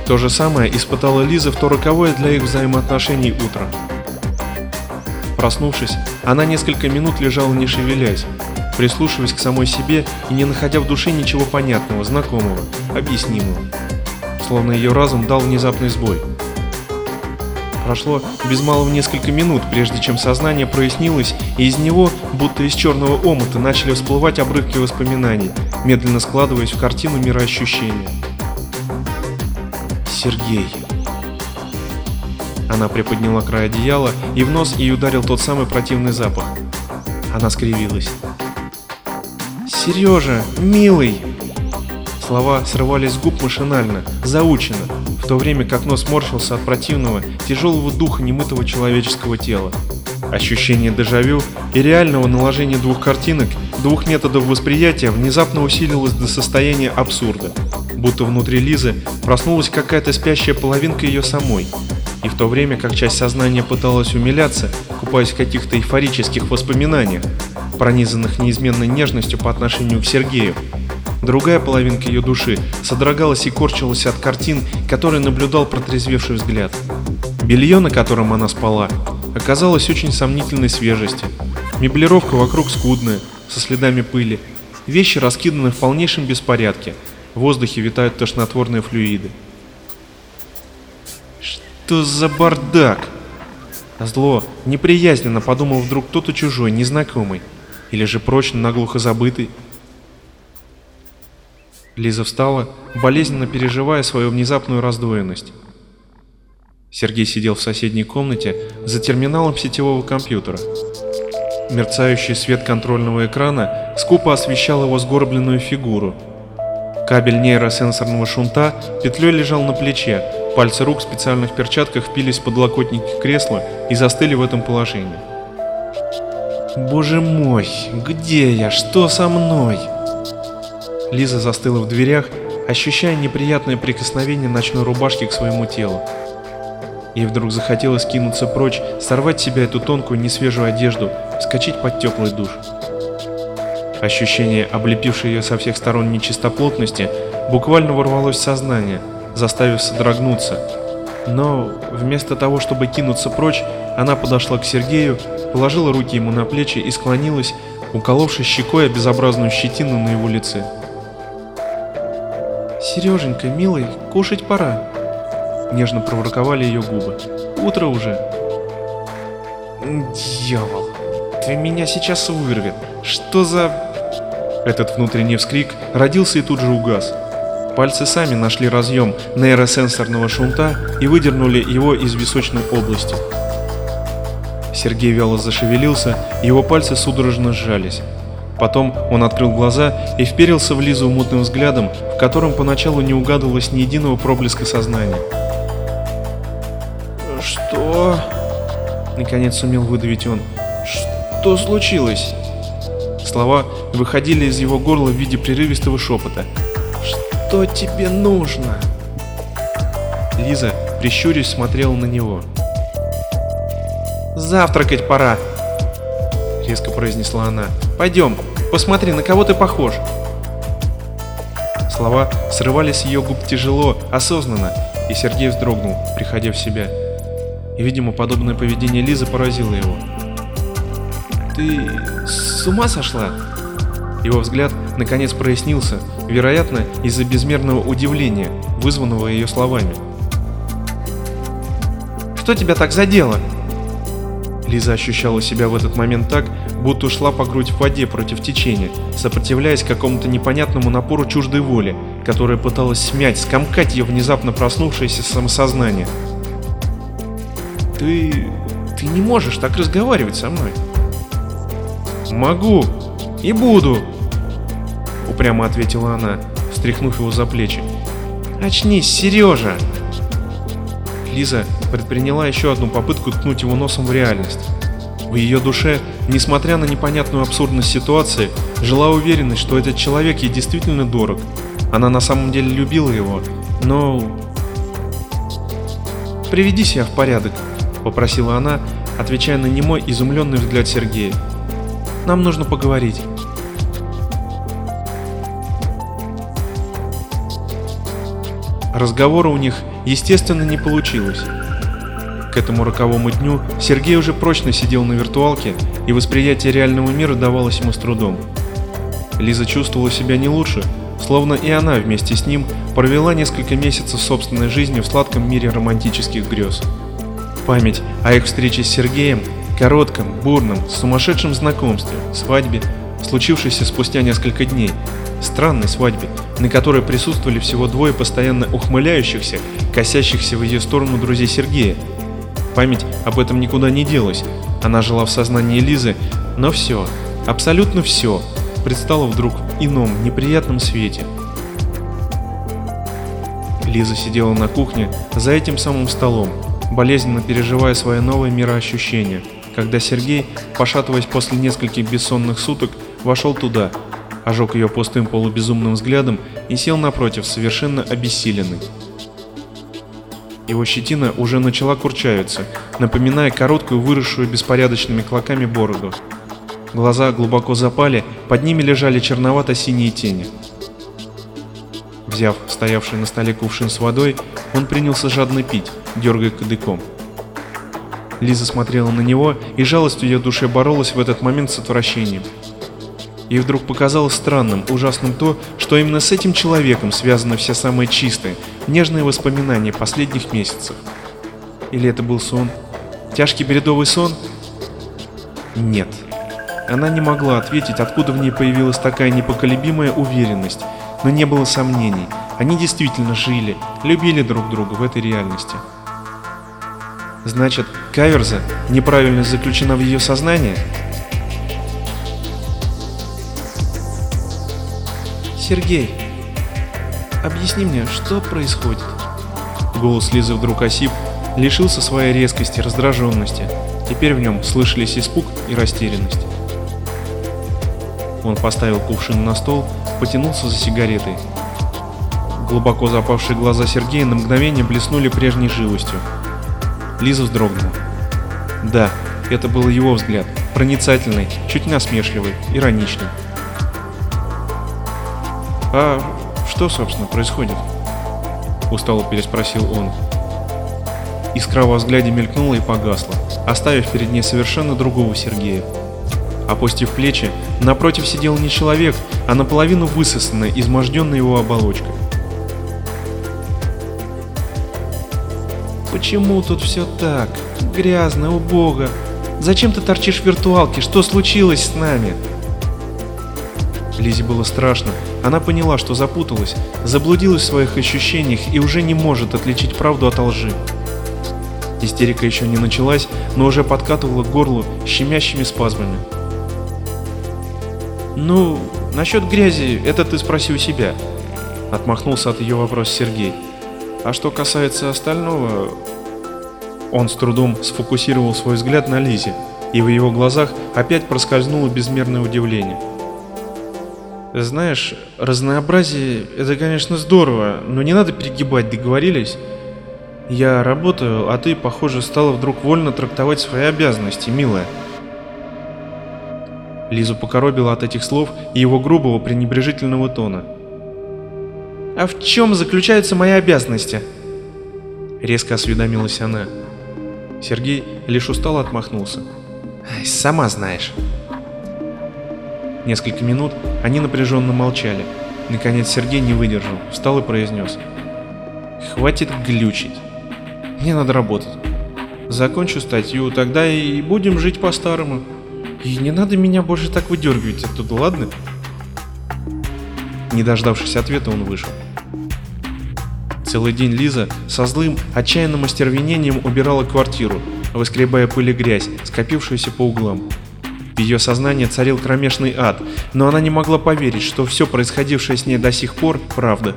То же самое испытала Лиза в то роковое для их взаимоотношений утро. Проснувшись, она несколько минут лежала не шевелясь, прислушиваясь к самой себе и не находя в душе ничего понятного, знакомого, объяснимого. Словно ее разум дал внезапный сбой – Прошло без малого несколько минут, прежде чем сознание прояснилось, и из него, будто из черного омута, начали всплывать обрывки воспоминаний, медленно складываясь в картину мироощущения. Сергей. Она приподняла край одеяла, и в нос ей ударил тот самый противный запах. Она скривилась. «Сережа, милый!» Слова срывались с губ машинально, заучено, в то время как нос морщился от противного, тяжелого духа немытого человеческого тела. Ощущение дежавю и реального наложения двух картинок, двух методов восприятия внезапно усилилось до состояния абсурда, будто внутри Лизы проснулась какая-то спящая половинка ее самой, и в то время как часть сознания пыталась умиляться, купаясь в каких-то эйфорических воспоминаниях, пронизанных неизменной нежностью по отношению к Сергею, Другая половинка ее души содрогалась и корчилась от картин, которые наблюдал протрезвевший взгляд. Белье, на котором она спала, оказалось очень сомнительной свежести. Меблировка вокруг скудная, со следами пыли. Вещи раскиданы в полнейшем беспорядке. В воздухе витают тошнотворные флюиды. Что за бардак? Зло, неприязненно подумал вдруг кто-то чужой, незнакомый. Или же прочно наглухо забытый. Лиза встала, болезненно переживая свою внезапную раздвоенность. Сергей сидел в соседней комнате за терминалом сетевого компьютера. Мерцающий свет контрольного экрана скупо освещал его сгорбленную фигуру. Кабель нейросенсорного шунта петлей лежал на плече, пальцы рук в специальных перчатках впились в подлокотники кресла и застыли в этом положении. «Боже мой, где я? Что со мной?» Лиза застыла в дверях, ощущая неприятное прикосновение ночной рубашки к своему телу. Ей вдруг захотелось кинуться прочь, сорвать с себя эту тонкую несвежую одежду, вскочить под теплый душ. Ощущение, облепившее ее со всех сторон нечистоплотности, буквально ворвалось в сознание, заставив содрогнуться. Но вместо того, чтобы кинуться прочь, она подошла к Сергею, положила руки ему на плечи и склонилась, уколовшись щекой безобразную щетину на его лице. «Сереженька, милый, кушать пора!» Нежно проворковали ее губы. «Утро уже!» «Дьявол! Ты меня сейчас вырвет! Что за...» Этот внутренний вскрик родился и тут же угас. Пальцы сами нашли разъем нейросенсорного шунта и выдернули его из височной области. Сергей вяло зашевелился, его пальцы судорожно сжались. Потом он открыл глаза и вперился в Лизу мутным взглядом, в котором поначалу не угадывалось ни единого проблеска сознания. «Что?» — наконец сумел выдавить он. «Что случилось?» Слова выходили из его горла в виде прерывистого шепота. «Что тебе нужно?» Лиза, прищурясь, смотрела на него. «Завтракать пора!» — резко произнесла она. «Пойдем, посмотри, на кого ты похож!» Слова срывались ее губ тяжело, осознанно, и Сергей вздрогнул, приходя в себя. И, видимо, подобное поведение Лизы поразило его. «Ты с ума сошла?» Его взгляд наконец прояснился, вероятно, из-за безмерного удивления, вызванного ее словами. «Что тебя так задело?» Лиза ощущала себя в этот момент так, будто шла по грудь в воде против течения, сопротивляясь какому-то непонятному напору чуждой воли, которая пыталась смять, скомкать ее внезапно проснувшееся самосознание. «Ты... ты не можешь так разговаривать со мной!» «Могу и буду!» — упрямо ответила она, встряхнув его за плечи. «Очнись, Сережа!» Лиза предприняла еще одну попытку ткнуть его носом в реальность. В ее душе, несмотря на непонятную абсурдность ситуации, жила уверенность, что этот человек ей действительно дорог. Она на самом деле любила его, но... «Приведи себя в порядок», — попросила она, отвечая на немой изумленный взгляд Сергея. «Нам нужно поговорить». Разговора у них, естественно, не получилось. К этому роковому дню Сергей уже прочно сидел на виртуалке, и восприятие реального мира давалось ему с трудом. Лиза чувствовала себя не лучше, словно и она вместе с ним провела несколько месяцев собственной жизни в сладком мире романтических грез. Память о их встрече с Сергеем, коротком, бурном, сумасшедшем знакомстве, свадьбе, случившейся спустя несколько дней, странной свадьбе, на которой присутствовали всего двое постоянно ухмыляющихся, косящихся в ее сторону друзей Сергея. Память об этом никуда не делась, она жила в сознании Лизы, но все, абсолютно все, предстало вдруг в ином, неприятном свете. Лиза сидела на кухне за этим самым столом, болезненно переживая свое новое мироощущение, когда Сергей, пошатываясь после нескольких бессонных суток, вошел туда, ожег ее пустым полубезумным взглядом и сел напротив, совершенно обессиленный. Его щетина уже начала курчавиться, напоминая короткую, выросшую беспорядочными клоками бороду. Глаза глубоко запали, под ними лежали черновато-синие тени. Взяв стоявший на столе кувшин с водой, он принялся жадно пить, дергая кадыком. Лиза смотрела на него, и жалость в ее душе боролась в этот момент с отвращением. Ей вдруг показалось странным, ужасным то, что именно с этим человеком связаны все самые чистые, нежные воспоминания последних месяцев. Или это был сон? Тяжкий бредовый сон? Нет. Она не могла ответить, откуда в ней появилась такая непоколебимая уверенность, но не было сомнений. Они действительно жили, любили друг друга в этой реальности. Значит, каверза неправильно заключена в ее сознание? Сергей, объясни мне, что происходит? Голос Лизы вдруг осип, лишился своей резкости, раздраженности. Теперь в нем слышались испуг и растерянность. Он поставил кувшин на стол, потянулся за сигаретой. Глубоко запавшие глаза Сергея на мгновение блеснули прежней живостью. Лиза вздрогнула. Да, это был его взгляд, проницательный, чуть насмешливый, ироничный. «А что, собственно, происходит?» Устало переспросил он. Искра во взгляде мелькнула и погасла, оставив перед ней совершенно другого Сергея. Опустив плечи, напротив сидел не человек, а наполовину высосанная, изможденная его оболочка. Почему тут все так? Грязно, убого. Зачем ты торчишь в виртуалке? Что случилось с нами? Лизе было страшно. Она поняла, что запуталась, заблудилась в своих ощущениях и уже не может отличить правду от лжи. Истерика еще не началась, но уже подкатывала к горлу щемящими спазмами. «Ну, насчет грязи, это ты спроси у себя», — отмахнулся от ее вопроса Сергей. «А что касается остального...» Он с трудом сфокусировал свой взгляд на Лизе, и в его глазах опять проскользнуло безмерное удивление. «Знаешь, разнообразие — это, конечно, здорово, но не надо перегибать, договорились?» Я работаю, а ты, похоже, стала вдруг вольно трактовать свои обязанности, милая. Лизу покоробило от этих слов и его грубого пренебрежительного тона. «А в чем заключаются мои обязанности?» Резко осведомилась она. Сергей лишь устало отмахнулся. «Сама знаешь». Несколько минут они напряженно молчали. Наконец Сергей не выдержал, встал и произнес. «Хватит глючить. Мне надо работать. Закончу статью, тогда и будем жить по-старому. И не надо меня больше так выдергивать оттуда, ладно?» Не дождавшись ответа, он вышел. Целый день Лиза со злым, отчаянным остервенением убирала квартиру, выскребая пыль и грязь, скопившуюся по углам. В ее сознании царил кромешный ад, но она не могла поверить, что все происходившее с ней до сих пор – правда.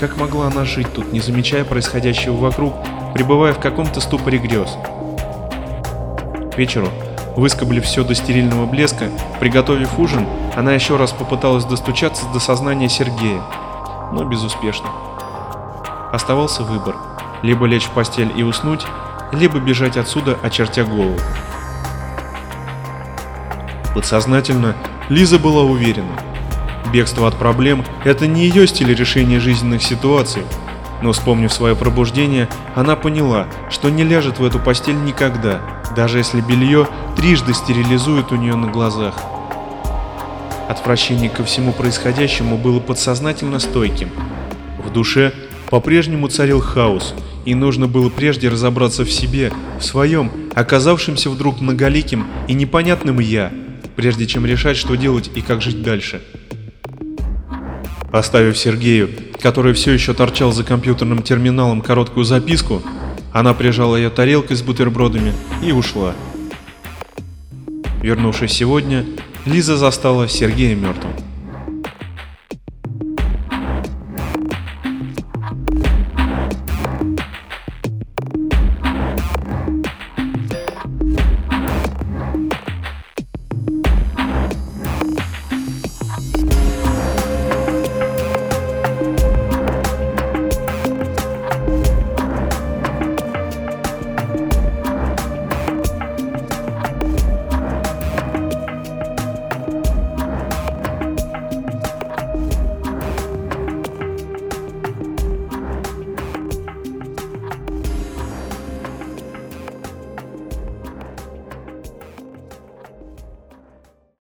Как могла она жить тут, не замечая происходящего вокруг, пребывая в каком-то ступоре грез? К вечеру, выскоблив все до стерильного блеска, приготовив ужин, она еще раз попыталась достучаться до сознания Сергея, но безуспешно. Оставался выбор – либо лечь в постель и уснуть, либо бежать отсюда, очертя голову. Подсознательно Лиза была уверена. Бегство от проблем – это не ее стиль решения жизненных ситуаций. Но вспомнив свое пробуждение, она поняла, что не ляжет в эту постель никогда, даже если белье трижды стерилизуют у нее на глазах. Отвращение ко всему происходящему было подсознательно стойким. В душе по-прежнему царил хаос, и нужно было прежде разобраться в себе, в своем, оказавшемся вдруг многоликим и непонятным «я», прежде чем решать, что делать и как жить дальше. Оставив Сергею, который все еще торчал за компьютерным терминалом, короткую записку, она прижала ее тарелкой с бутербродами и ушла. Вернувшись сегодня, Лиза застала Сергея мертвым.